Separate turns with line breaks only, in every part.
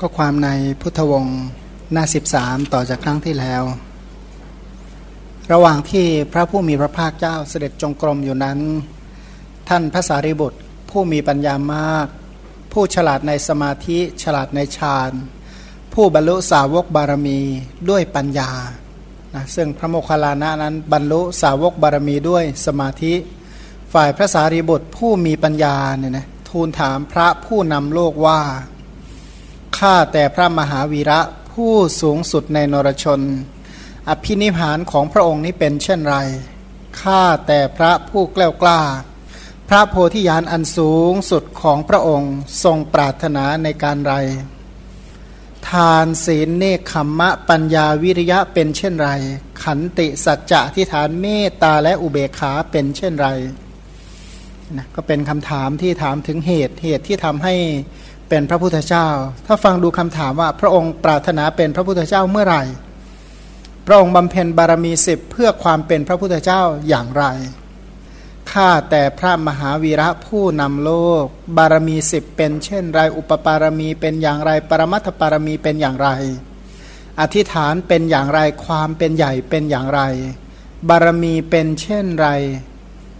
ก็ความในพุทธวงศ์หน้า13ต่อจากครั้งที่แล้ว ระหว่างที่พระผู้มีพระภาคเจ้าเสด็จจงกรมอยู่นั้น ท่านพระสารีบุตรผู้มีปัญญามาก ผู้ฉลาดในสมาธิฉลาดในฌานผู้บรรลุสาวกบารมีด้วยปัญญานะซึ่งพระโมคคัลลานะนั้นบรรลุสาวกบารมีด้วยสมาธิ ฝ่ายพระสารีบุตรผู้มีปัญญาเนี่ยนะทูลถามพระผู้นำโลกว่า ข้าแต่พระมหาวีระผู้สูงสุดในนรชน อภินิหารของพระองค์นี้เป็นเช่นไรข้าแต่พระผู้กล้ากล้า พระโพธิญาณอันสูงสุดของพระองค์ทรงปรารถนาในการไร ทานศีลเนคขมมะปัญญาวิริยะเป็นเช่นไร ขันติสัจจะที่ฐานเมตตาและอุเบกขาเป็นเช่นไรนะก็เป็นคำถามที่ถามถึงเหตุเหตุที่ทำให้ เป็นพระพุทธเจ้า ถ้าฟังดูคำถามว่าพระองค์ปรารถนาเป็นพระพุทธเจ้าเมื่อไหร่ พระองค์บำเพ็ญบารมีสิบเพื่อความเป็นพระพุทธเจ้าอย่างไร ข้าแต่พระมหาวีระผู้นำโลก บารมีสิบเป็นเช่นไร อุปปารมีเป็นอย่างไร ปรมัตถปารมีเป็นอย่างไร อธิษฐานเป็นอย่างไร ความเป็นใหญ่เป็นอย่างไร บารมีเป็นเช่นไร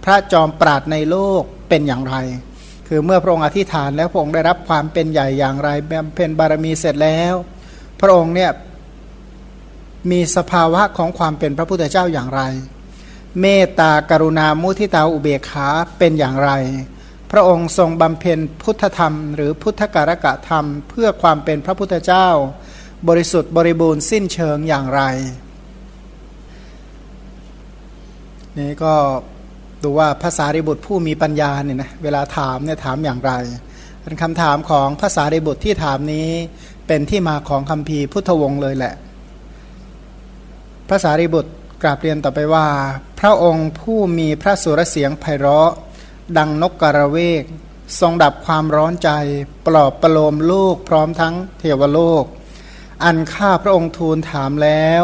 พระจอมปราดในโลกเป็นอย่างไร คือเมื่อพระองค์อธิษฐานแล้วพระองค์ได้รับความเป็นใหญ่อย่างไรบำเพ็ญบารมีเสร็จแล้ว พระองค์เนี่ยมีสภาวะของความเป็นพระพุทธเจ้าอย่างไร เมตตากรุณามุทิตาอุเบกขาเป็นอย่างไร พระองค์ทรงบำเพ็ญพุทธธรรม หรือพุทธการกะธรรม เพื่อความเป็นพระพุทธเจ้า บริสุทธิ์บริบูรณ์สิ้นเชิงอย่างไร นี่ก็ ดูว่าภาษาริบุตรผู้มีปัญญาเนี่ยนะเวลาถามเนี่ยถามอย่างไรเป็นคำถามของภาษาริบุตรที่ถามนี้เป็นที่มาของคำพีพุทธวงศ์เลยแหละภาษาริบุตรกราบเรียนต่อไปว่า พระองค์ผู้มีพระสุรเสียงไพเราะ ดังนกกระเวก ทรงดับความร้อนใจ ปลอบประโลมลูกพร้อมทั้งเทวโลก อันข้าพระองค์ทูลถามแล้ว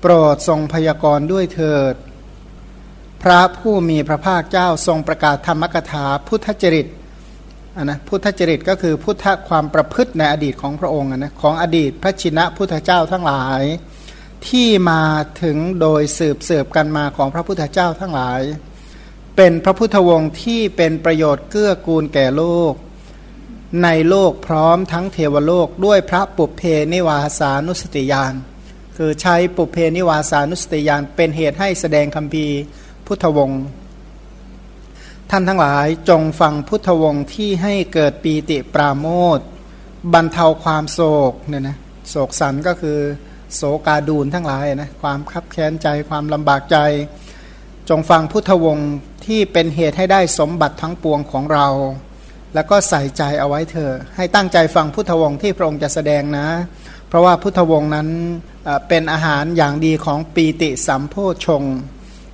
โปรดทรงพยากรณ์ด้วยเถิด พระผู้มีพระภาคเจ้าทรงประกาศธรรมกถาพุทธจริตนะพุทธจริตก็คือพุทธความประพฤติในอดีตของพระองค์นะของอดีตพระชินะพุทธเจ้าทั้งหลาย ที่มาถึงโดยสืบเสืบกันมาของพระพุทธเจ้าทั้งหลาย เป็นพระพุทธวงศ์ที่เป็นประโยชน์เกื้อกูลแก่โลก ในโลกพร้อมทั้งเทวโลกด้วยพระปุเพนิวาสานุสติยาน คือใช้ปุเพนิวาสานุสติยานเป็นเหตุให้แสดงคำพี พุทธวงศ์ท่านทั้งหลายจงฟังพุทธวงศ์ที่ให้เกิดปีติปราโมทบรรเทาความโศกเนี่ยนะโศกสันก็คือโศกาดูนทั้งหลายนะความคับแค้นใจความลำบากใจ จงฟังพุทธวงศ์ที่เป็นเหตุให้ได้สมบัติทั้งปวงของเรา แล้วก็ใส่ใจเอาไว้เถอะให้ตั้งใจฟังพุทธวงศ์ที่พระองค์จะแสดงนะ เพราะว่าพุทธวงศ์นั้นเป็นอาหารอย่างดีของปีติสัมโพชง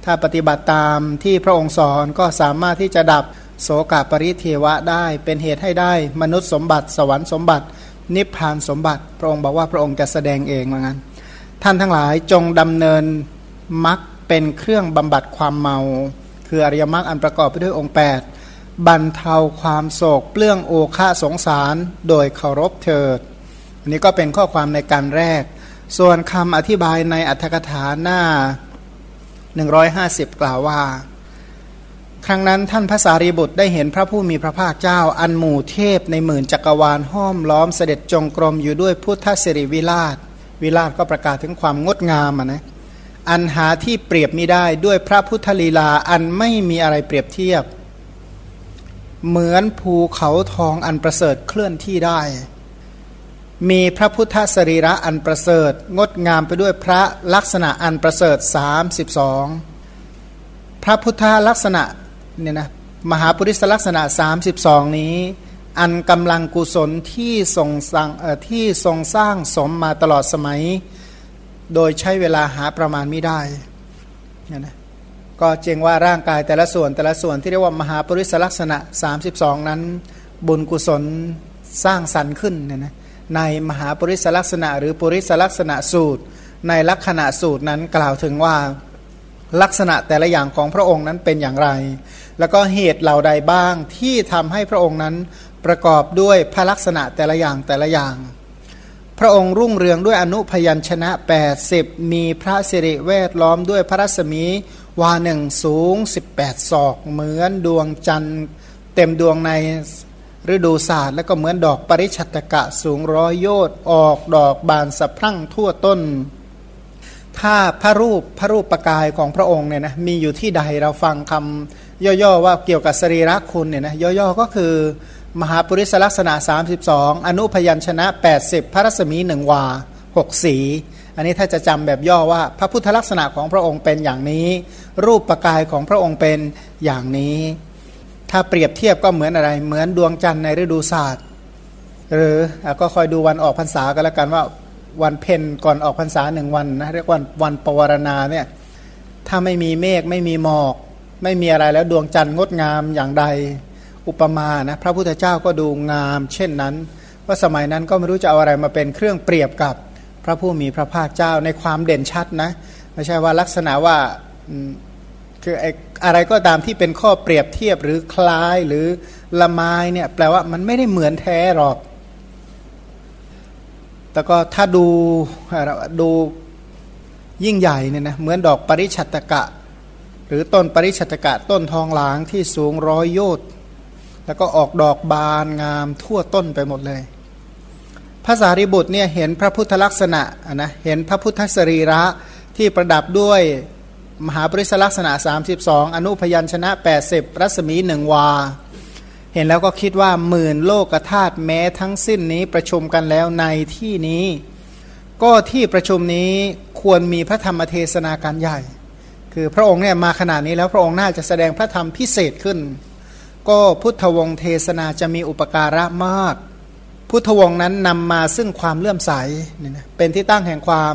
ถ้าปฏิบัติตามที่พระองค์สอนก็สามารถที่จะดับโสกปริเทวะได้ เป็นเหตุให้ได้ มนุษย์สมบัติ สวรรค์สมบัติ นิพพานสมบัติ พระองค์บอกว่าพระองค์จะแสดงเองว่างั้น ท่านทั้งหลายจงดำเนินมักเป็นเครื่องบำบัดความเมา คืออริยมรรคอันประกอบไปด้วยองค์ 8บรรเทาความโศกเปลื้องโอฆาสงสารโดยเคารพเถิดอันนี้ก็เป็นข้อความในการแรก ส่วนคำอธิบายในอัธกถาหน้า 150 กล่าวว่า ครั้งนั้นท่านพระสารีบุตรได้เห็นพระผู้มีพระภาคเจ้า อันหมู่เทพในหมื่นจักรวาลห้อมล้อมเสด็จจงกรมอยู่ด้วยพุทธสิริวิราช วิราชก็ประกาศถึงความงดงามนะอันหาที่เปรียบมิได้ด้วยพระพุทธลีลาอันไม่มีอะไรเปรียบเทียบ เหมือนภูเขาทองอันประเสริฐเคลื่อนที่ได้ มีพระพุทธสรีระอันประเสริฐ งดงามไปด้วยพระลักษณะอันประเสริฐ 32 พระพุทธลักษณะเนี่ยนะมหาปุริสลักษณะ 32 นี้ อันกำลังกุศลที่ทรงสร้างที่ทรงสร้างสมมาตลอดสมัย โดยใช้เวลาหาประมาณไม่ได้เนี่ยนะก็เจงว่าร่างกายแต่ละส่วนแต่ละส่วนที่เรียกว่ามหาปริศลักษณะ 32 นั้น บุญกุศลสร้างสรรค์ขึ้นเนี่ยนะ ในมหาปริศลักษณะ หรือปริศลักษณะสูตร ในลักษณะสูตรนั้นกล่าวถึงว่าลักษณะแต่ละอย่างของพระองค์นั้นเป็นอย่างไร แล้วก็เหตุเหล่าใดบ้างที่ทำให้พระองค์นั้นประกอบด้วยพระลักษณะแต่ละอย่างแต่ละอย่าง พระองค์รุ่งเรืองด้วยอนุพยัญชนะ 80 มีพระสิริเวทล้อมด้วยพระรัศมีวาหนึ่งสูง 18 ศอก เหมือนดวงจันทร์เต็มดวงใน ฤดูศาสตร์แล้วก็เหมือนดอกปริชัตกะสูงร้อยโยชน์ออกดอกบานสะพรั่งทั่วต้น ถ้าพระรูปพระรูปประกายของพระองค์เนี่ยนะมีอยู่ที่ใดเราฟังคำย่อๆว่าเกี่ยวกับสรีระคุณเนี่ยนะย่อๆก็คือ มหาปริศลักษณะ 32 อนุพยัญชนะ 80 พระรัศมีหนึ่งวาหกสี อันนี้ถ้าจะจำแบบย่อว่าพระพุทธลักษณะของพระองค์เป็นอย่างนี้ รูปประกายของพระองค์เป็นอย่างนี้ ถ้าเปรียบเทียบก็เหมือนอะไร เหมือนดวงจันทร์ในฤดูศาสตร์หรือก็คอยดูวันออกพรรษาก็แล้วกันว่าวันเพ็ญก่อนออกพรรษาหนึ่งวันนะเรียกว่าวันปวารณาเนี่ยถ้าไม่มีเมฆไม่มีหมอก ไม่มีอะไรแล้วดวงจันทร์งดงามอย่างใดอุปมานะพระพุทธเจ้าก็ดูงาม เช่นนั้น ว่าสมัยนั้นก็ไม่รู้จะเอาอะไรมาเป็นเครื่องเปรียบกับพระผู้มีพระภาคเจ้าในความเด่นชัดนะไม่ใช่ว่าลักษณะว่า คืออะไรก็ตามที่เป็นข้อเปรียบเทียบหรือคล้ายหรือละไม้เนี่ยแปลว่ามันไม่ได้เหมือนแท้หรอกแต่ก็ถ้าดูดูยิ่งใหญ่เนี่ยนะเหมือนดอกปริชัตกะ หรือต้นปริชัตกะต้นทองหลางที่สูงร้อยโยชน์แล้วก็ออกดอกบานงามทั่วต้นไปหมดเลยภาษาริบุตรเนี่ยเห็นพระพุทธลักษณะนะเห็นพระพุทธสรีระที่ประดับด้วย มหาปริศลักษณะ 32 อนุพยัญชนะ 80 รัศมีหนึ่งวา เห็นแล้วก็คิดว่าหมื่นโลกธาตุแม้ทั้งสิ้นนี้ประชุมกันแล้วในที่นี้ ก็ที่ประชุมนี้ควรมีพระธรรมเทศนาการใหญ่ คือพระองค์เนี่ยมาขนาดนี้แล้วพระองค์น่าจะแสดงพระธรรมพิเศษขึ้น ก็พุทธวงศ์เทศนาจะมีอุปการะมาก พุทธวงศ์นั้นนำมาซึ่งความเลื่อมใสเป็นที่ตั้งแห่งความ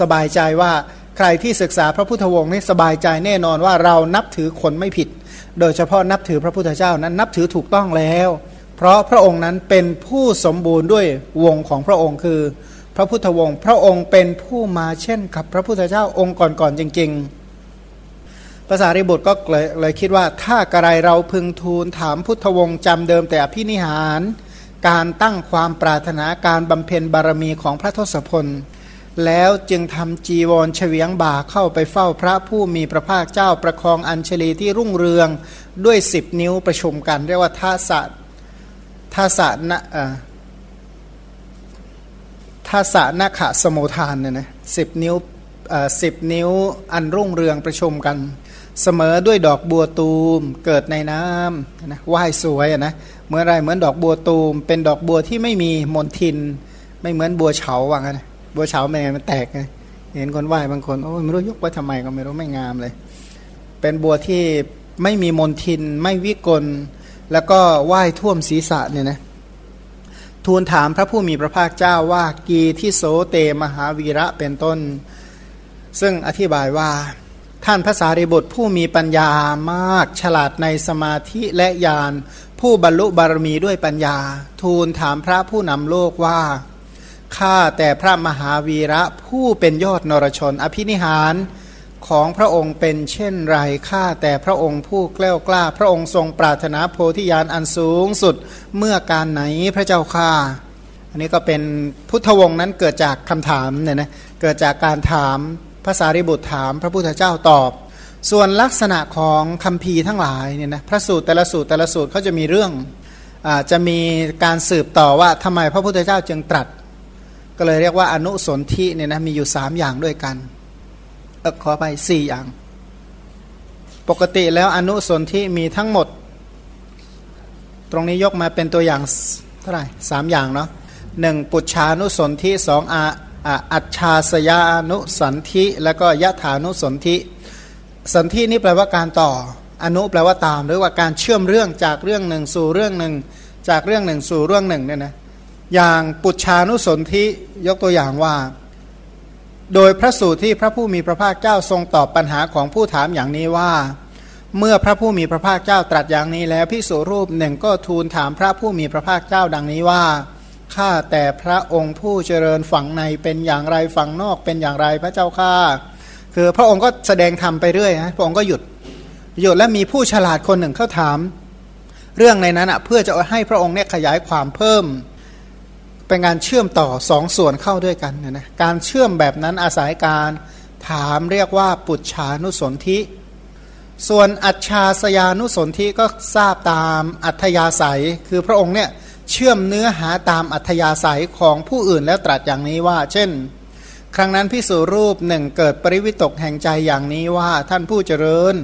สบายใจว่า ใครที่ศึกษาพระพุทธวงศ์นี่สบายใจแน่นอนว่าเรานับถือคนไม่ผิด โดยเฉพาะนับถือพระพุทธเจ้านั้นนับถือถูกต้องแล้ว เพราะพระองค์นั้นเป็นผู้สมบูรณ์ด้วยวงของพระองค์คือ พระพุทธวงศ์พระองค์เป็นผู้มาเช่นกับพระพุทธเจ้าองค์ก่อนๆจริง ๆ ภาษาริบุตรก็เลยเลยคิดว่าถ้ากระไรเราพึงทูลถามพุทธวงศ์จำเดิมแต่อภินิหาร การตั้งความปรารถนาการบำเพ็ญบารมีของพระทศพล แล้วจึงทำจีวรเฉวียงบ่าเข้าไปเฝ้าพระผู้มีพระภาคเจ้าประคองอัญชลีที่รุ่งเรืองด้วยสิบนิ้วประชุมกัน เรียกว่าท่าสะท่าสะนะท่าสะนาขะสมุทานเนี่ยนะสิบนิ้วสิบนิ้วอันรุ่งเรืองประชุมกัน เสมอด้วยดอกบัวตูมเกิดในน้ำนะว่ายสวยนะเหมือนอะไรเหมือนดอกบัวตูม เป็นดอกบัวที่ไม่มีมนทิน ไม่เหมือนบัวเฉาว่างั้น บัวเฉาแม่มันแตกไงเห็นคนไหว้บางคนโอ้ไม่รู้ยกไว้ทำไมก็ไม่รู้ไม่งามเลย เป็นบัวที่ไม่มีมนทิน ไม่วิกล แล้วก็ไหว้ท่วมศีรษะเนี่ยนะทูลถามพระผู้มีพระภาคเจ้าว่ากีที่โสเตมหาวีระเป็นต้น ซึ่งอธิบายว่าท่านพระสารีบุตรผู้มีปัญญามากฉลาดในสมาธิและญาณผู้บรรลุบารมีด้วยปัญญา ทูลถามพระผู้นำโลกว่า ข้าแต่พระมหาวีระผู้เป็นยอดนรชน อภินิหารของพระองค์เป็นเช่นไรข้าแต่พระองค์ผู้แกล้วกล้า พระองค์ทรงปรารถนาโพธิญาณอันสูงสุดเมื่อการไหนพระเจ้าข้าอันนี้ก็เป็นพุทธวงศ์นั้นเกิดจากคำถามเนี่ยนะเกิดจากการถามภาษาริบุตรถามพระพุทธเจ้าตอบ ส่วนลักษณะของคำพีทั้งหลายเนี่ยนะพระสูตรแต่ละสูตรแต่ละสูตรเขาจะมีเรื่องอจะมีการสืบต่อว่าทำไมพระพุทธเจ้าจึงตรัส ก็เลยเรียกว่าอนุสนธิเนี่ยนะมีอยู่สามอย่างด้วยกันเออขอไปสี่อย่าง ปกติแล้วอนุสนธิมีทั้งหมด ตรงนี้ยกมาเป็นตัวอย่างเท่าไหร่สามอย่างเนาะหนึ่งปุจชานุสนธิสองอาอัจฉาสยานุสันธิแล้วก็ยะถานุสนธิสันธินี่แปลว่าการต่อ อนุแปลว่าตาม หรือว่าการเชื่อมเรื่องจากเรื่องหนึ่งสู่เรื่องหนึ่ง จากเรื่องหนึ่งสู่เรื่องหนึ่งเนี่ยนะ อย่างปุจชานุสนธิยกตัวอย่างว่า โดยพระสูตรที่พระผู้มีพระภาคเจ้าทรงตอบปัญหาของผู้ถามอย่างนี้ว่า เมื่อพระผู้มีพระภาคเจ้าตรัสอย่างนี้แล้วพิสุรูปหนึ่งก็ทูลถามพระผู้มีพระภาคเจ้าดังนี้ว่าข้าแต่พระองค์ผู้เจริญฝั่งในเป็นอย่างไรฝั่งนอกเป็นอย่างไรพระเจ้าข้าคือพระองค์ก็แสดงธรรมไปเรื่อยนะพระองค์ก็หยุดหยุดและมีผู้ฉลาดคนหนึ่งเข้าถาม เรื่องในนั้นอะเพื่อจะให้พระองค์เนี่ยขยายความเพิ่ม เป็นการเชื่อมต่อสองส่วนเข้าด้วยกันนะนะการเชื่อมแบบนั้นอาศัยการถามเรียกว่าปุจฉานุสนธิ ส่วนอัจฉาสยานุสนธิก็ทราบตามอัธยาศัย คือพระองค์เนี่ยเชื่อมเนื้อหาตามอัธยาศัยของผู้อื่นแล้วตรัสอย่างนี้ว่า เช่น ครั้งนั้นพิสูรูปหนึ่งเกิดปริวิตกแห่งใจอย่างนี้ว่าท่านผู้เจริญ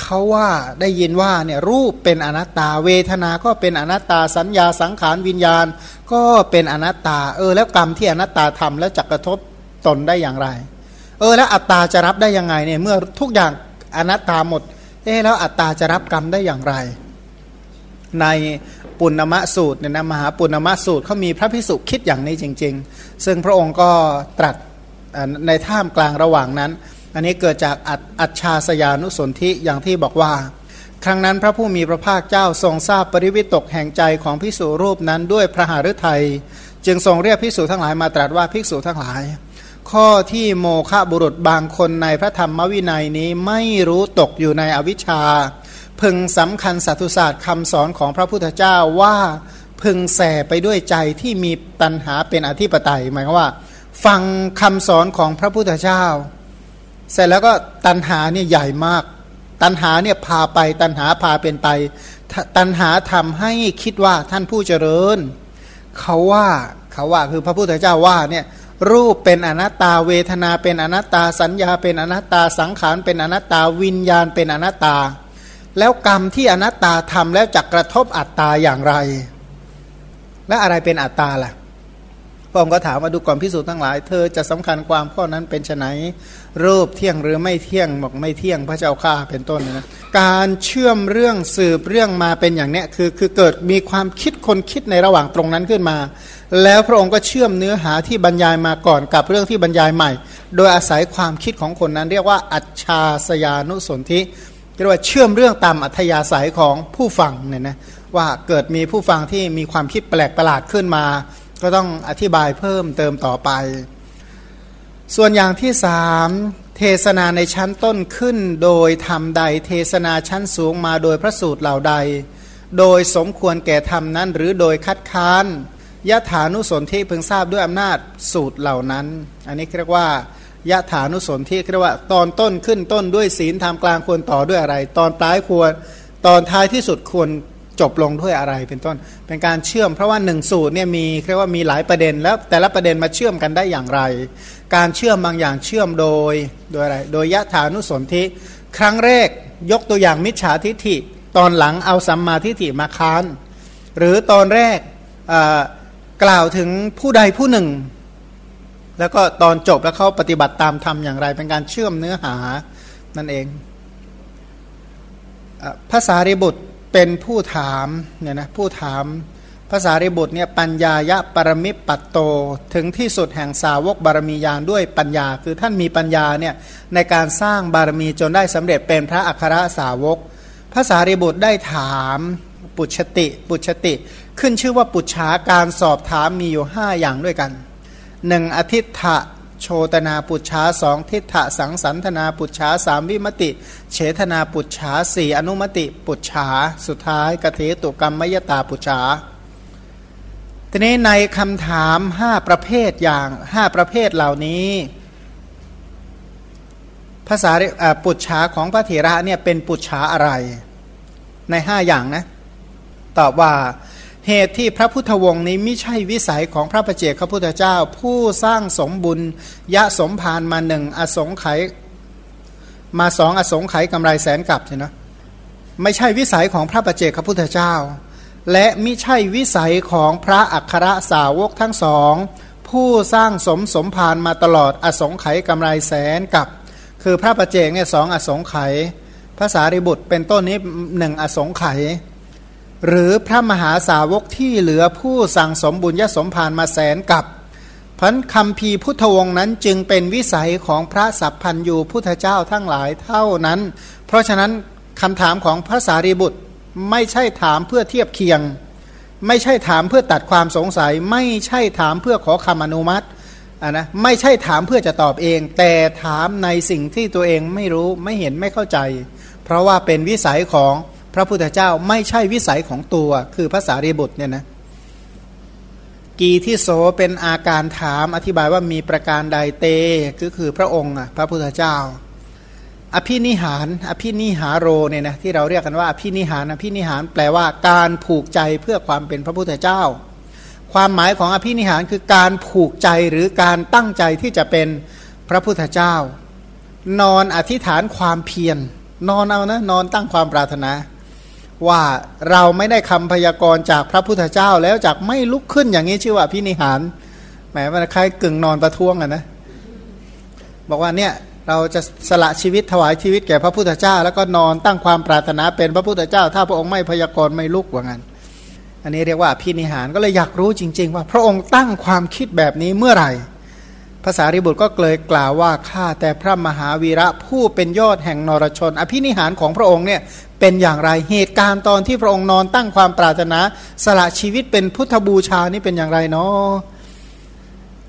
เขาว่าได้ยินว่าเนี่ยรูปเป็นอนัตตาเวทนาก็เป็นอนัตตาสัญญาสังขารวิญญาณ ก็เป็นอนัตตา เออ แล้วกรรมที่อนัตตาทำแล้วจะกระทบตนได้อย่างไร เออ แล้วอัตตาจะรับได้ยังไงเนี่ยเมื่อทุกอย่างอนัตตาหมด เออแล้วอัตตาจะรับกรรมได้อย่างไร ในปุณณมะสูตรเนี่ยนะมหาปุณณมะสูตรเขามีพระพิสุคิดอย่างนี้จริง ๆ ซึ่งพระองค์ก็ตรัสในท่ามกลางระหว่างนั้น อันนี้เกิดจากอัจฉาสยานุสนธิอย่างที่บอกว่า ครั้งนั้นพระผู้มีพระภาคเจ้าทรงทราบปริวิตกแห่งใจของภิกษุรูปนั้นด้วยพระหฤทัยจึงทรงเรียกภิกษุทั้งหลายมาตรัสว่าภิกษุทั้งหลาย ข้อที่โมฆะบุรุษบางคนในพระธรรมวินัยนี้ไม่รู้ตกอยู่ในอวิชชา พึงสำคัญสัตุศาสตร์คำสอนของพระพุทธเจ้าว่าพึงแส่ไปด้วยใจที่มีตัณหาเป็นอธิปไตยหมายความว่า ฟังคำสอนของพระพุทธเจ้า เสร็จแล้วก็ตันหาเนี่ยใหญ่มาก ตันหาเนี่ยพาไปตันหาพาเป็นไป ตันหาทำให้คิดว่าท่านผู้เจริญ เขาว่าเขาว่าคือพระพุทธเจ้าว่าเนี่ยรูปเป็นอนัตตาเวทนาเป็นอนัตตาสัญญาเป็นอนัตตาสังขารเป็นอนัตตาวิญญาณเป็นอนัตตา แล้วกรรมที่อนัตตาทำแล้วจะกระทบอัตตาอย่างไร และอะไรเป็นอัตตาล่ะพระองค์ก็ถามมาดูก่อนพิสูจน์ทั้งหลาย เธอจะสำคัญความข้อนั้นเป็นไน รูปเที่ยงหรือไม่เที่ยงบอกไม่เที่ยงพระเจ้าข้าเป็นต้นนะการเชื่อมเรื่องสืบเรื่องมาเป็นอย่างเนี้ยคือคือเกิดมีความคิดคนคิดในระหว่างตรงนั้นขึ้นมา แล้วพระองค์ก็เชื่อมเนื้อหาที่บรรยายมาก่อนกับเรื่องที่บรรยายใหม่ โดยอาศัยความคิดของคนนั้น เรียกว่าอัจฉาสยานุสนธิเรียกว่าเชื่อมเรื่องตามอัธยาศัยของผู้ฟังเนี่ยนะว่าเกิดมีผู้ฟังที่มีความคิดแปลกประหลาดขึ้นมา ก็ต้องอธิบายเพิ่มเติมต่อไป ส่วนอย่างที่สามเทศนาในชั้นต้นขึ้นโดยทำใด เทศนาชั้นสูงมาโดยพระสูตรเหล่าใด โดยสมควรแก่ธรรมนั้น หรือโดยคัดค้านยะถานุสนที่พึงทราบด้วยอำนาจสูตรเหล่านั้น อันนี้เรียกว่ายะถานุสนที่เรียกว่าตอนต้นขึ้นต้นด้วยศีลทำกลางควรต่อด้วยอะไร ตอนปลายควร ตอนท้ายที่สุดควร จบลงด้วยอะไรเป็นต้น เป็นการเชื่อมเพราะว่าหนึ่งสูตรเนี่ยมีเรียกว่ามีหลายประเด็นแล้วแต่ละประเด็นมาเชื่อมกันได้อย่างไร การเชื่อมบางอย่างเชื่อมโดยโดยอะไรโดยยะถานุสนธิครั้งแรกยกตัวอย่างมิจฉาทิฏฐิ ตอนหลังเอาสัมมาทิฏฐิมาค้าน หรือตอนแรกกล่าวถึงผู้ใดผู้หนึ่ง แล้วก็ตอนจบแล้วเขาปฏิบัติตามธรรมอย่างไร เป็นการเชื่อมเนื้อหานั่นเองภาษาริบุตร เป็นผู้ถามเนี่ยนะผู้ถามภาษาริบุตรเนี่ยปัญญายะปรมิปัตโต ถึงที่สุดแห่งสาวกบารมียานด้วยปัญญา คือท่านมีปัญญาเนี่ยในการสร้างบารมีจนได้สำเร็จเป็นพระอัครสาวกภาษาริบุตรได้ถามปุชติ ปุชติ ขึ้นชื่อว่าปุชาการสอบถามมีอยู่ห้าอย่างด้วยกันหนึ่งอธิษฐะ โชตนาปุจฉาสองทิฏฐสังสันธนาปุจฉาสามวิมติเฉทนาปุจฉาสี่อนุมติปุจฉาสุดท้ายกเทตุกรรมมยตาปุจฉาทีนี้ในคำถามห้าประเภทอย่างห้าประเภทเหล่านี้ ภาษาปุจฉาของพระเถระเนี่ยเป็นปุจฉาอะไร ในห้าอย่างนะ ตอบว่า เหตุที่พระพุทธวงศ์นี้ไม่ใช่วิสัยของพระประเจกพระพุทธเจ้า ผู้สร้างสมบุญยะสมภารมาหนึ่งอสงไขยมาสองอสงไขยกำไรแสนกับใช่ไหมไม่ใช่วิสัยของพระประเจกพระพุทธเจ้า และไม่ใช่วิสัยของพระอัครสาวกทั้งสอง ผู้สร้างสมสมภารมาตลอดอสงไขยกำไรแสนกับ คือพระประเจกเนี่ยสองอสงไขยภาษาริบุตรเป็นต้นนี้หนึ่งอสงไขย หรือพระมหาสาวกที่เหลือผู้สั่งสมบุญยสมภารมาแสนกับพันคำพีพุทธวงศ์นั้นจึงเป็นวิสัยของพระสัพพันยูพุทธเจ้าทั้งหลายเท่านั้น เพราะฉะนั้นคำถามของพระสารีบุตรไม่ใช่ถามเพื่อเทียบเคียง ไม่ใช่ถามเพื่อตัดความสงสัย ไม่ใช่ถามเพื่อขอคำอนุมัติะนะไม่ใช่ถามเพื่อจะตอบเอง แต่ถามในสิ่งที่ตัวเองไม่รู้ไม่เห็นไม่เข้าใจ เพราะว่าเป็นวิสัยของ พระพุทธเจ้าไม่ใช่วิสัยของตัวคือภาษารีบุตรเนี่ยนะกีที่โสเป็นอาการถามอธิบายว่ามีประการใดเตก็คือพระองค์พระพุทธเจ้า อภินิหาร อภินิหารโรเนี่ยนะที่เราเรียกกันว่าอภินิหารอภินิหารแปลว่าการผูกใจเพื่อความเป็นพระพุทธเจ้า ความหมายของอภินิหารคือการผูกใจหรือการตั้งใจที่จะเป็นพระพุทธเจ้า นอนอธิษฐานความเพียรนอนเอานะนอนตั้งความปรารถนา ว่าเราไม่ได้คำพยากรณ์จากพระพุทธเจ้าแล้วจากไม่ลุกขึ้นอย่างนี้ชื่อว่าพินิหารแหมมันคล้ายกึ่งนอนประท้วงอะนะบอกว่าเนี่ยเราจะสละชีวิตถวายชีวิตแก่พระพุทธเจ้า แล้วก็นอนตั้งความปรารถนาเป็นพระพุทธเจ้า ถ้าพระองค์ไม่พยากรณ์ไม่ลุกว่างั้น อันนี้เรียกว่าพินิหารก็เลยอยากรู้จริง ๆ ว่าพระองค์ตั้งความคิดแบบนี้เมื่อไหร่าษาริบุตรก็เกลยกล่าวว่าข้าแต่พระมหาวีระผู้เป็นยอดแห่งนรชน อภินิหารของพระองค์เนี่ยเป็นอย่างไรเหตุการณ์ตอนที่พระองค์นอนตั้งความปรารถนา สละชีวิตเป็นพุทธบูชานี่เป็นอย่างไรเนาะ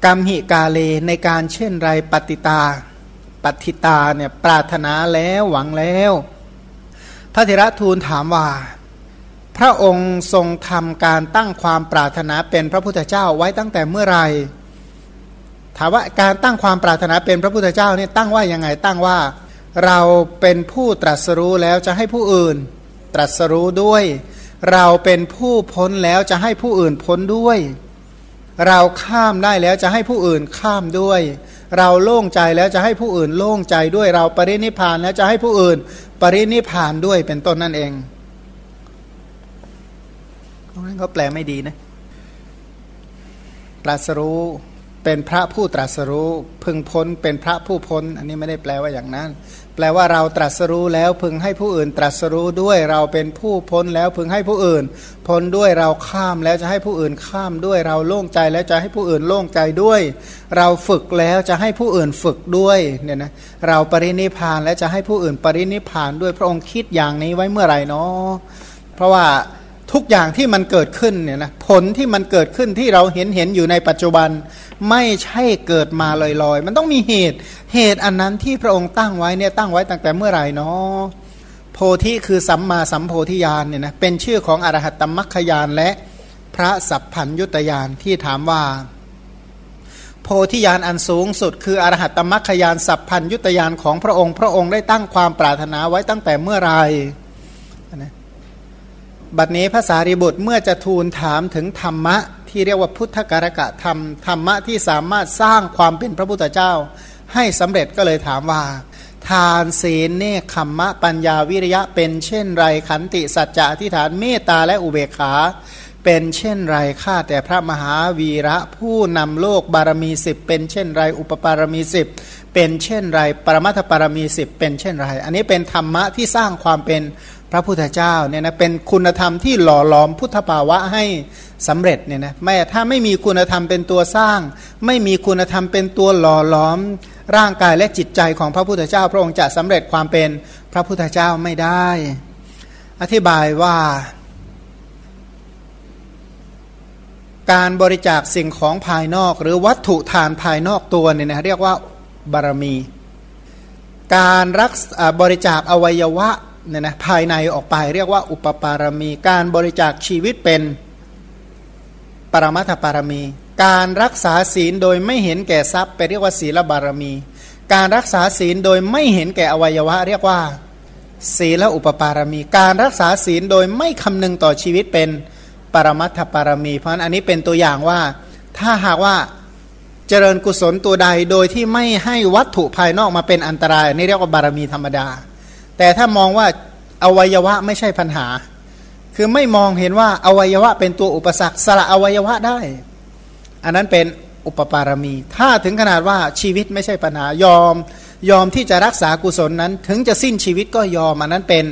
กรรมหิกาเลในการเช่นไรปฏิตาปฏิตาเนี่ยปรารถนาแล้วหวังแล้ว พระเถระทูลถามว่า พระองค์ทรงทำการตั้งความปรารถนาเป็นพระพุทธเจ้าไว้ตั้งแต่เมื่อไหร่ ถามว่าการตั้งความปรารถนาเป็นพระพุทธเจ้าเนี่ยตั้งว่ายังไงตั้งว่าเราเป็นผู้ตรัสรู้แล้วจะให้ผู้อื่นตรัสรู้ด้วย เราเป็นผู้พ้นแล้วจะให้ผู้อื่นพ้นด้วย เราข้ามได้แล้วจะให้ผู้อื่นข้ามด้วย เราโล่งใจแล้วจะให้ผู้อื่นโล่งใจด้วย เราปรินิพานแล้วจะให้ผู้อื่น ปรินิพานด้วยเป็นต้นนั่นเองตรงนั้นเขาแปลไม่ดีนะตรัสรู้ เป็นพระผู้ตรัสรู้พึงพ้นเป็นพระผู้พ้น อันนี้ไม่ได้แปลว่าอย่างนั้น แปลว่าเราตรัสรู้แล้วพึงให้ผู้อื่นตรัสรู้ด้วยเราเป็นผู้พ้นแล้วพึงให้ผู้อื่น พ้นด้วยเราข้ามแล้วจะให้ผู้อื่นข้ามด้วยเราโล่งใจแล้วจะให้ผู้อื่นโล่งใจด้วย เราฝึกแล้วจะให้ผู้อื่นฝึกด้วยเนี่ยนะเราปรินิพานแล้วจะให้ผู้อื่นปรินิพานด้วยพระองค์คิดอย่างนี้ไว้เมื่อไหร่เนาะเพราะว่า ทุกอย่างที่มันเกิดขึ้นเนี่ยนะผลที่มันเกิดขึ้นที่เราเห็นเห็นอยู่ในปัจจุบัน ไม่ใช่เกิดมาลอยๆ มันต้องมีเหตุ เหตุอันนั้นที่พระองค์ตั้งไว้เนี่ยตั้งไว้ตั้งแต่เมื่อไหร่เนาะโพธิคือสัมมาสัมโพธิญาณเนี่ยนะเป็นชื่อของอรหัตตมัคคยานและพระสัพพัญยุตยานที่ถามว่า โพธิญาณอันสูงสุด คืออรหัตตมัคคยานสัพพัญยุตยานของพระองค์ พระองค์ได้ตั้งความปรารถนาไว้ตั้งแต่เมื่อไหรนะ บัดนี้ภาษาริบุตรเมื่อจะทูลถามถึงธรรมะ ที่เรียกว่าพุทธการกะธรรมธรรมะที่สามารถสร้างความเป็นพระพุทธเจ้า ให้สำเร็จก็เลยถามว่า ทานศีลเนคขมมะปัญญาวิริยะเป็นเช่นไรขันติสัจจะอธิฐานเมตตาและอุเบกขา เป็นเช่นไรข้าแต่พระมหาวีระผู้นำโลกบารมีสิบเป็นเช่นไรอุปปารมีสิบเป็นเช่นไรปรมัตถปารมีสิบเป็นเช่นไร อันนี้เป็นธรรมะที่สร้างความเป็น พระพุทธเจ้าเนี่ยนะเป็นคุณธรรมที่หล่อหลอมพุทธภาวะให้สำเร็จเนี่ยนะแม้ถ้าไม่มีคุณธรรมเป็นตัวสร้าง ไม่มีคุณธรรมเป็นตัวหล่อหลอม ร่างกายและจิตใจของพระพุทธเจ้า พระองค์จะสำเร็จความเป็นพระพุทธเจ้าไม่ได้ อธิบายว่า การบริจาคสิ่งของภายนอก หรือวัตถุทานภายนอกตัวเนี่ยนะเรียกว่าบารมี การรักบริจาคอวัยวะ เนี่ยนะภายในออกไปเรียกว่า อุปปารมีการบริจาคชีวิตเป็นปรมัตถปารมี การรักษาศีลโดยไม่เห็นแก่ทรัพย์ไปเรียกว่าศีลบารมี การรักษาศีลโดยไม่เห็นแก่อวัยวะ เรียกว่า ศีลอุปปารมี การรักษาศีลโดยไม่คำนึงต่อชีวิตเป็นปรมัตถปารมี เพราะนั้นอันนี้เป็นตัวอย่างว่า ถ้าหากว่าเจริญกุศลตัวใดโดยที่ไม่ให้วัตถุภายนอกมาเป็นอันตรายนี่เรียกว่าบารมีธรรมดา แต่ถ้ามองว่าอวัยวะไม่ใช่ปัญหา คือไม่มองเห็นว่าอวัยวะเป็นตัวอุปสรรคสละอวัยวะได้ อันนั้นเป็นอุปปารมี ถ้าถึงขนาดว่าชีวิตไม่ใช่ปัญหายอม ยอมที่จะรักษากุศลนั้น ถึงจะสิ้นชีวิตก็ยอมอันนั้นเป็น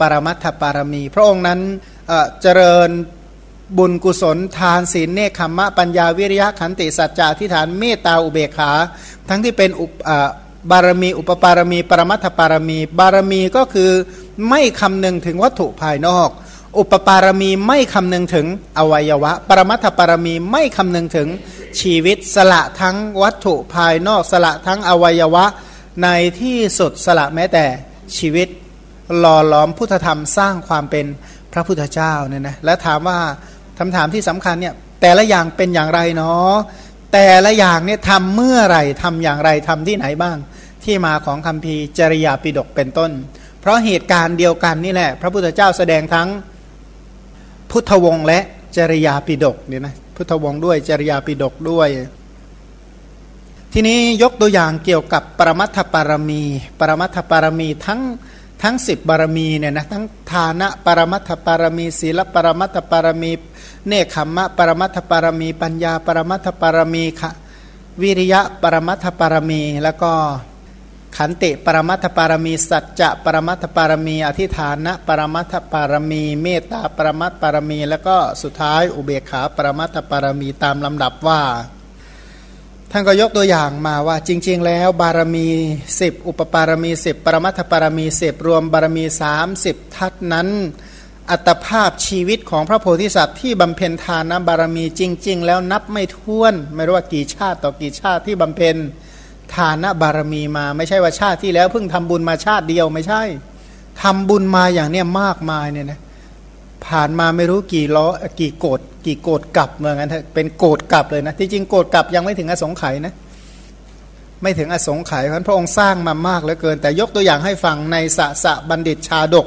ปรมัตถปารมี พระองค์นั้นเจริญบุญกุศล ทานศีลเนคขมมะปัญญาวิริยะขันติสัจจะทิฏฐานเมตตาอุเบกขา ทั้งที่เป็น บารมีอุปปารมี ปรมัตถปารมี บารมีก็คือไม่คำนึงถึงวัตถุภายนอก อุปปารมีไม่คำนึงถึงอวัยวะ ปรมัตถปารมีไม่คำนึงถึงชีวิตสละทั้งวัตถุภายนอก สละทั้งอวัยวะ ในที่สุดสละแม้แต่ชีวิตหล่อหลอมพุทธธรรมสร้างความเป็นพระพุทธเจ้าเนี่ยนะและถามว่าคำถามที่สำคัญเนี่ยแต่ละอย่างเป็นอย่างไรเนาะ แต่ละอย่างเนี่ยทำเมื่อไรทำอย่างไรทำที่ไหนบ้าง ที่มาของคำพีจริยาปิดกเป็นต้น เพราะเหตุการณ์เดียวกันนี่แหละ พระพุทธเจ้าแสดงทั้งพุทธวงศ์และจริยาปิดกเนี่ยนะพุทธวงศ์ด้วยจริยาปิดกด้วย ทีนี้ยกตัวอย่างเกี่ยวกับปรมัตถปารมี ปรมัตถปารมีทั้งทั้งสิบบารมีเนี่ยนะทั้งฐานะปรมัตถปารมี ศีลปรมัตถปารมี เนคขมมะปรมัตถปารมี ปัญญาปรมัตถปารมีค่ะวิริยะปรมัตถปารมี แล้วก็ขันติปรมัตถปารมี สัจจะปรมัตถปารมี อธิฐานะปรมัตถปารมี เมตตาปรมัตถปารมี แล้วก็สุดท้ายอุเบกขาปรมัตถปารมีตามลำดับว่า ท่านก็ยกตัวอย่างมาว่าจริง ๆ แล้วบารมี 10 อุปปารมี 10 ปรมัตถปารมีสิบรวมบารมี 30 ทัศนั้น อัตภาพชีวิตของพระโพธิสัตว์ที่บำเพ็ญทานบารมีจริง ๆ แล้วนับไม่ถ้วน ไม่รู้ว่ากี่ชาติต่อกี่ชาติที่บำเพ็ญทานบารมีมา ไม่ใช่ว่าชาติที่แล้วเพิ่งทำบุญมาชาติเดียวไม่ใช่ทำบุญมาอย่างเนี้ยมากมายเนี่ยนะผ่านมาไม่รู้กี่ล้อกี่โกดกี่โกดกลับเมืองั้นเป็นโกดกลับเลยนะที่จริงโกดกลับยังไม่ถึงอสงไขยนะไม่ถึงอสงไขยเพราะพระองค์สร้างมามากเหลือเกิน แต่ยกตัวอย่างให้ฟังในสะสะบัณฑิตชาดก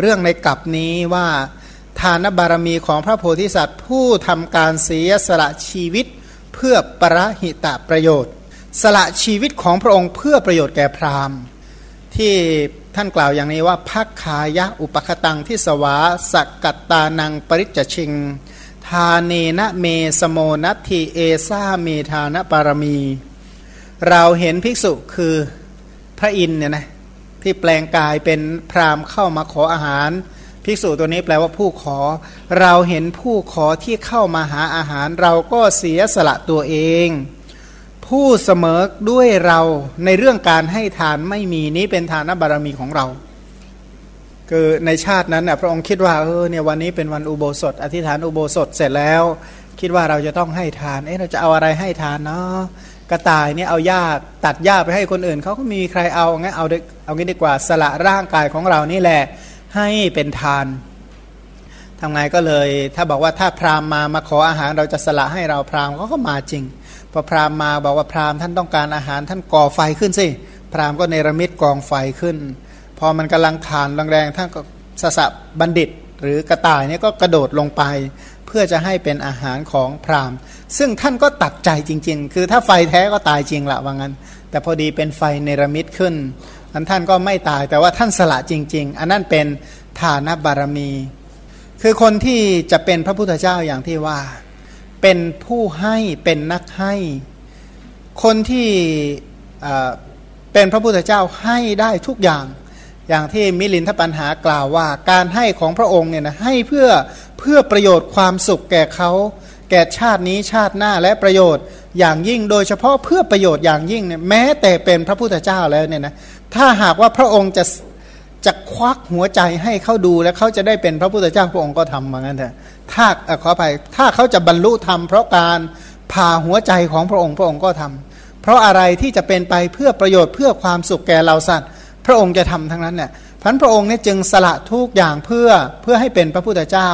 เรื่องในกลับนี้ว่าทานบารมีของพระโพธิสัตว์ ผู้ทำการเสียสละชีวิตเพื่อประหิตะประโยชน์ สละชีวิตของพระองค์เพื่อประโยชน์แก่พราหมณ์ ที่ท่านกล่าวอย่างนี้ว่าพักขายะอุปคตังที่สวาสักัตตานังปริจจชิง ทาเนนะเมสโมนัตทีเอซาเมธานปารมี เราเห็นภิกษุคือพระอินเนี่ยนะ ที่แปลงกายเป็นพรามเข้ามาขออาหาร ภิกษุตัวนี้แปลว่าผู้ขอ เราเห็นผู้ขอที่เข้ามาหาอาหาร เราก็เสียสละตัวเอง ผู้เสมอด้วยเราในเรื่องการให้ทานไม่มีนี้เป็นทานบารมีของเรา คือในชาตินั้นพระองค์คิดว่าเออเนี่ยวันนี้เป็นวันอุโบสถ อธิษฐานอุโบสถเสร็จแล้ว คิดว่าเราจะต้องให้ทานเอ๊ะเราจะเอาอะไรให้ทานเนาะ กระต่ายเนี่ยเอาหญ้าตัดหญ้าไปให้คนอื่นเขาก็มีใครเอางั้นเอาเอางี้ดีกว่าสละร่างกายของเรานี่แหละให้เป็นทานทำไงก็เลย ถ้าบอกว่าถ้าพราหมณ์มามาขออาหารเราจะสละให้เราพราหมณ์เขาก็มาจริงพอพราหมณ์มาบอกว่าพราหมณ์ท่านต้องการอาหารท่านก่อไฟขึ้นสิพราหมณ์ก็เนรมิตกองไฟขึ้น พอมันกำลังทานแรงๆท่านก็สสะบัณฑิต หรือกระต่ายนี่ก็กระโดดลงไป พื่อจะให้เป็นอาหารของพราหมณ์ ซึ่งท่านก็ตัดใจจริง ๆ คือถ้าไฟแท้ก็ตายจริงละว่างั้น แต่พอดีเป็นไฟเนรมิตขึ้นอันท่านก็ไม่ตายแต่ว่าท่านสละจริง ๆ อันนั้นเป็นฐานบารมี คือคนที่จะเป็นพระพุทธเจ้าอย่างที่ว่า เป็นผู้ให้เป็นนักให้ คนที่เป็นพระพุทธเจ้าให้ได้ทุกอย่าง อย่างที่มิลินทปัญหากล่าวว่าการให้ของพระองค์เนี่ยนะให้เพื่อเพื่อประโยชน์ความสุขแก่เขาแก่ชาตินี้ชาติหน้าและประโยชน์อย่างยิ่งโดยเฉพาะเพื่อประโยชน์อย่างยิ่งเนี่ยแม้แต่เป็นพระพุทธเจ้าแล้วเนี่ยนะถ้าหากว่าพระองค์จะจะควักหัวใจให้เขาดูแล้วเขาจะได้เป็นพระพุทธเจ้าพระองค์ก็ทำเหมือนกันเถอะถ้าขออภัยถ้าเขาจะบรรลุธรรมเพราะการผ่าหัวใจของพระองค์พระองค์ก็ทำเพราะอะไรที่จะเป็นไปเพื่อประโยชน์เพื่อความสุขแก่เราสัตว์ พระองค์จะทำทั้งนั้นเนี่ยพันพระองค์เนี่ยจึงสละทุกอย่างเพื่อเพื่อให้เป็นพระพุทธเจ้า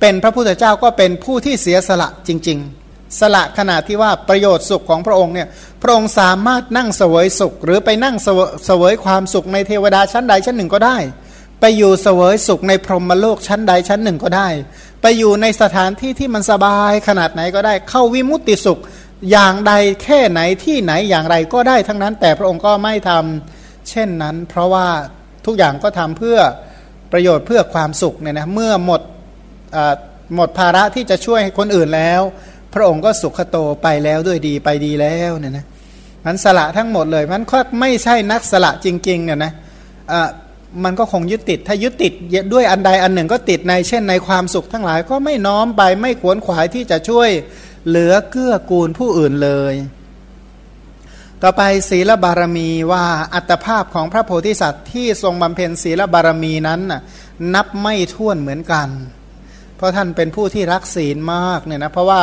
เป็นพระพุทธเจ้าก็เป็นผู้ที่เสียสละจริง ๆ สละขนาดที่ว่าประโยชน์สุขของพระองค์เนี่ยพระองค์สามารถนั่งเสวยสุข หรือไปนั่งเสวยความสุขในเทวดาชั้นใดชั้นหนึ่งก็ได้ ไปอยู่เสวยสุขในพรหมโลกชั้นใดชั้นหนึ่งก็ได้ ไปอยู่ในสถานที่ที่มันสบายขนาดไหนก็ได้ เข้าวิมุตติสุขอย่างใดแค่ไหนที่ไหนอย่างไรก็ได้ทั้งนั้นแต่พระองค์ก็ไม่ทำ เช่นนั้น เพราะว่าทุกอย่างก็ทำเพื่อประโยชน์เพื่อความสุขเนี่ยนะเมื่อหมดหมดภาระที่จะช่วยคนอื่นแล้ว พระองค์ก็สุขโตไปแล้วด้วยดีไปดีแล้วเนี่ยนะมันสละทั้งหมดเลยมันก็ไม่ใช่นักสละจริงๆเนี่ยนะมันก็คงยึดติด ถ้ายึดติดด้วยอันใดอันหนึ่งก็ติดในเช่นในความสุขทั้งหลายก็ไม่น้อมไปไม่ขวนขวายที่จะช่วยเหลือเกื้อกูลผู้อื่นเลย ต่อไปศีลบารมีว่าอัตภาพของพระโพธิสัตว์ที่ทรงบำเพ็ญศีลบารมีนั้นนับไม่ถ้วนเหมือนกัน เพราะท่านเป็นผู้ที่รักศีลมากเนี่ยนะเพราะว่า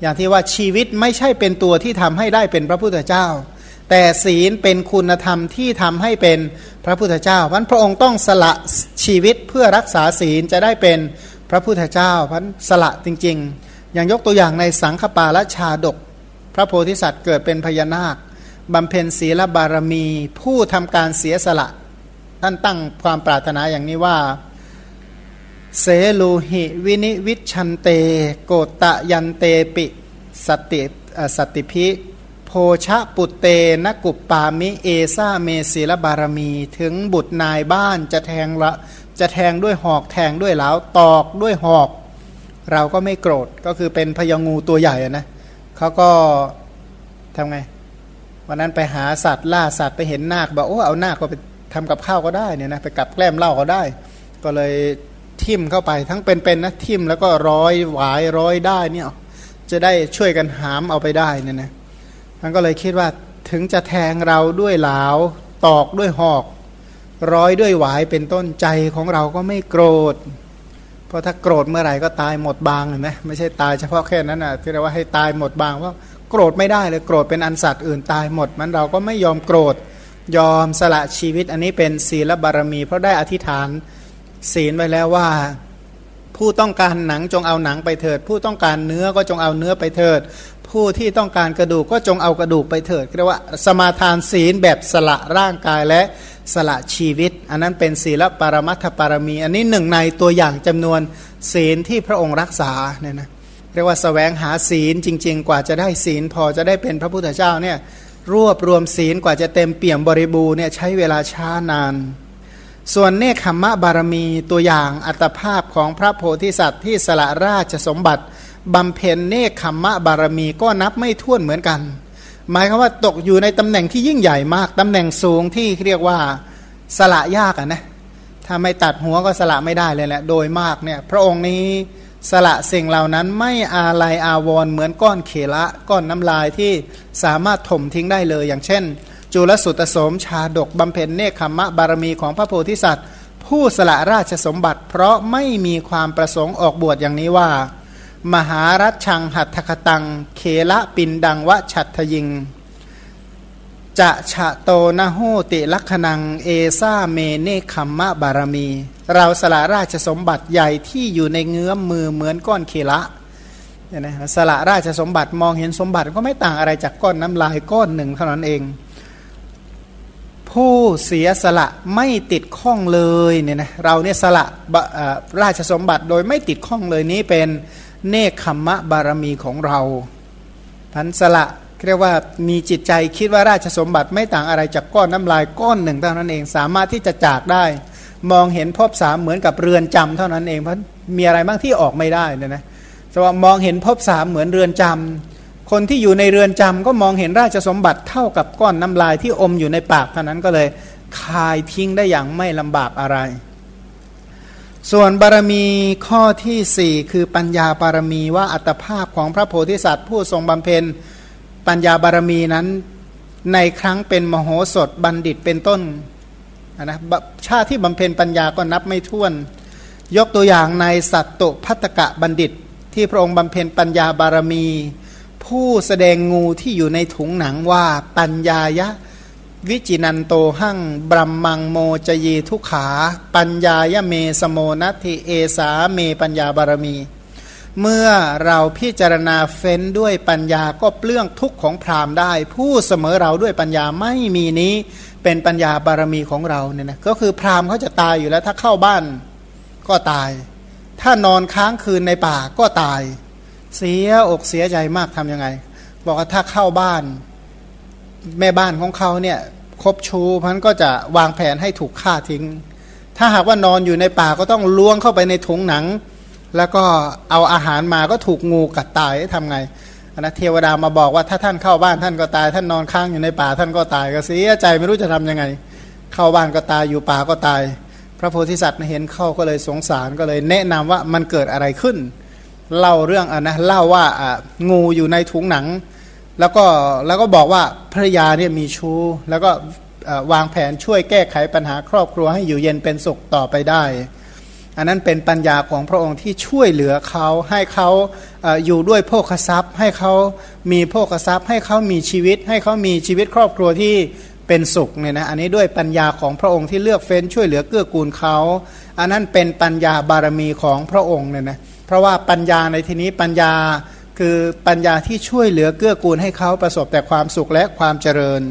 อย่างที่ว่าชีวิตไม่ใช่เป็นตัวที่ทำให้ได้เป็นพระพุทธเจ้า แต่ศีลเป็นคุณธรรมที่ทำให้เป็นพระพุทธเจ้าพันพระองค์ต้องสละชีวิตเพื่อรักษาศีลจะได้เป็นพระพุทธเจ้าท่านสละจริง ๆ อย่างยกตัวอย่างในสังขปาลชาดก พระโพธิสัตว์เกิดเป็นพญานาค บำเพ็ญศีลบารมี ผู้ทำการเสียสละ ท่านตั้งความปรารถนาอย่างนี้ว่า สูเลหิวินิวิชฌันเต โกฏฏะยันเตปิ สัตติภิโภชะปุตเต นะ กุปปามิเอสาเม สีละปาระมี ถึงบุตรนายบ้านจะแทงละจะแทงด้วยหอกแทงด้วยเหลาตอกด้วยหอก เราก็ไม่โกรธก็คือเป็นพญางูตัวใหญ่นะเขาก็ทำไง วันนั้นไปหาสัตว์ล่าสัตว์ไปเห็นนาคบอกโอ้เอานาคก็ไปทำกับข้าวก็ได้เนี่ยนะไปกับแกล้มเหล้าก็ได้ ก็เลยทิ่มเข้าไปทั้งเป็นๆนะทิ่มแล้วก็ร้อยหวายร้อยได้เนี่ยจะได้ช่วยกันหามเอาไปได้เนี่ยนะท่านก็เลยคิดว่าถึงจะแทงเราด้วยเหลาตอกด้วยหอก ร้อยด้วยหวายเป็นต้นใจของเราก็ไม่โกรธ เพราะถ้าโกรธเมื่อไหร่ก็ตายหมดบางนะไม่ใช่ตายเฉพาะแค่นั้นนะที่เราว่าให้ตายหมดบางว่า โกรธไม่ได้เลยโกรธเป็นอันสัตว์อื่นตายหมด มันเราก็ไม่ยอมโกรธยอมสละชีวิต อันนี้เป็นศีลบารมี เพราะได้อธิษฐานศีลไว้แล้วว่า ผู้ต้องการหนังจงเอาหนังไปเถิด ผู้ต้องการเนื้อก็จงเอาเนื้อไปเถิด ผู้ที่ต้องการกระดูกก็จงเอากระดูกไปเถิดเรียกว่าสมาทานศีลแบบสละร่างกายและสละชีวิต อันนั้นเป็นศีลปรมัตถปารมี อันนี้หนึ่งในตัวอย่างจำนวนศีลที่พระองค์รักษาเนี่ยนะ เรียกว่าสแสวงหาศีลจริง ๆ กว่าจะได้ศีล พอจะได้เป็นพระพุทธเจ้าเนี่ยรวบรวมศีลกว่าจะเต็มเปี่ยมบริบูรณ์เนี่ยใช้เวลาช้านาน ส่วนเนคขมะบารมีตัวอย่างอัตภาพของพระโพธิสัตว์ที่สละราชสมบัติบำเพ็ญเนคขมะบารมีก็นับไม่ถ้วนเหมือนกัน หมายคือว่าตกอยู่ในตำแหน่งที่ยิ่งใหญ่มากตำแหน่งสูงที่เรียกว่าสละยากอะนะถ้าไม่ตัดหัวก็สละไม่ได้เลยแหละโดยมากเนี่ยพระองค์นี้ สละสิ่งเหล่านั้นไม่อาลัยอาวรเหมือนก้อนเขละก้อนน้ำลายที่สามารถถมทิ้งได้เลย อย่างเช่น จุลสุตสมชาดกบำเพ็ญเนคขมะบารมีของพระโพธิสัตว์ ผู้สละราชสมบัติ เพราะไม่มีความประสงค์ออกบวชอย่างนี้ว่า มหารัชชังหัตถคตังเคละปินดังวะฉัตทยิง จะฉะโตนะโหติลักขณังเอซาเมเนคัมมะบารมี เราสละราชสมบัติใหญ่ที่อยู่ในเงื้อมมือเหมือนก้อนเคละเนี่ยนะสละราชสมบัติมองเห็นสมบัติก็ไม่ต่างอะไรจากก้อนน้ำลายก้อนหนึ่งเท่านั้นเอง ผู้เสียสละไม่ติดข้องเลยเนี่ยนะเราเนี่ยสละราชสมบัติโดยไม่ติดข้องเลยนี้เป็นเนคขมมะบารมีของเราพันสละ เรียกว่ามีจิตใจคิดว่าราชสมบัติไม่ต่างอะไรจากก้อนน้ำลายก้อนหนึ่งเท่านั้นเอง สามารถที่จะจากได้ มองเห็นภพสามเหมือนกับเรือนจำเท่านั้นเองเพราะมีอะไรบ้างที่ออกไม่ได้เนี่ยนะแต่ว่ามองเห็นภพสามเหมือนเรือนจำคนที่อยู่ในเรือนจำก็มองเห็นราชสมบัติเท่ากับก้อนน้ำลายที่อมอยู่ในปากเท่านั้นก็เลยคายทิ้งได้อย่างไม่ลำบากอะไร ส่วนบารมีข้อที่สี่คือปัญญาบารมีว่าอัตภาพของพระโพธิสัตว์ ผู้ทรงบำเพ็ญ ปัญญาบารมีนั้น ในครั้งเป็นมโหสถบัณฑิตเป็นต้นนะชาติที่บำเพ็ญปัญญาก็นับไม่ถ้วน ยกตัวอย่างในสัตตุพัตกะบัณฑิต ที่พระองค์บำเพ็ญปัญญาบารมี ผู้แสดงงูที่อยู่ในถุงหนังว่าปัญญายะ วิจินันโตหั่งบรัมมังโมจยีทุขา ปัญญายะเมสโมนัติเอสาเมปัญญาบารมี เมื่อเราพิจารณาเฟ้นด้วยปัญญาก็เปลื้องทุกข์ของพรามได้ ผู้เสมอเราด้วยปัญญาไม่มีนี้เป็นปัญญาบารมีของเราเนี่ยนะก็คือพรามเขาจะตายอยู่แล้ว ถ้าเข้าบ้านก็ตาย ถ้านอนค้างคืนในป่าก็ตาย เสียอกเสียใจมากทํำยังไง บอกว่าถ้าเข้าบ้าน แม่บ้านของเขาเนี่ยคบชูพันก็จะวางแผนให้ถูกฆ่าทิ้ง ถ้าหากว่านอนอยู่ในป่าก็ต้องล้วงเข้าไปในถุงหนัง แล้วก็เอาอาหารมาก็ถูกงูกัดตายทำไงนะเทวดามาบอกว่าถ้าท่านเข้าบ้านท่านก็ตาย ท่านนอนค้างอยู่ในป่าท่านก็ตายก็เสียใจไม่รู้จะทํำยังไง เข้าบ้านก็ตายอยู่ป่าก็ตาย พระโพธิสัตว์เห็นเข้าก็เลยสงสารก็เลยแนะนำว่ามันเกิดอะไรขึ้น เล่าเรื่องอะนะเล่าว่าอ่างูอยู่ในถุงหนัง แล้วก็แล้วก็บอกว่าภรยาเนี่ยมีชู้แล้วก็วางแผนช่วยแก้ไขปัญหาครอบครัวให้อยู่เย็นเป็นสุขต่อไปได้ อันนั้นเป็นปัญญาของพระองค์ที่ช่วยเหลือเขาให้เขาอยู่ด้วยโภคทรัพย์ ให้เขามีโภคทรัพย์ ให้เขามีชีวิต ให้เขามีชีวิตครอบครัวที่เป็นสุขเนี่ยนะอันนี้ด้วยปัญญาของพระองค์ที่เลือกเฟ้นช่วยเหลือเกื้อกูลเขาอันนั้นเป็นปัญญาบารมีของพระองค์เนี่ยนะเพราะว่าปัญญาในที่นี้ปัญญาคือปัญญาที่ช่วยเหลือเกื้อกูลให้เขาประสบแต่ความสุขและความเจริญ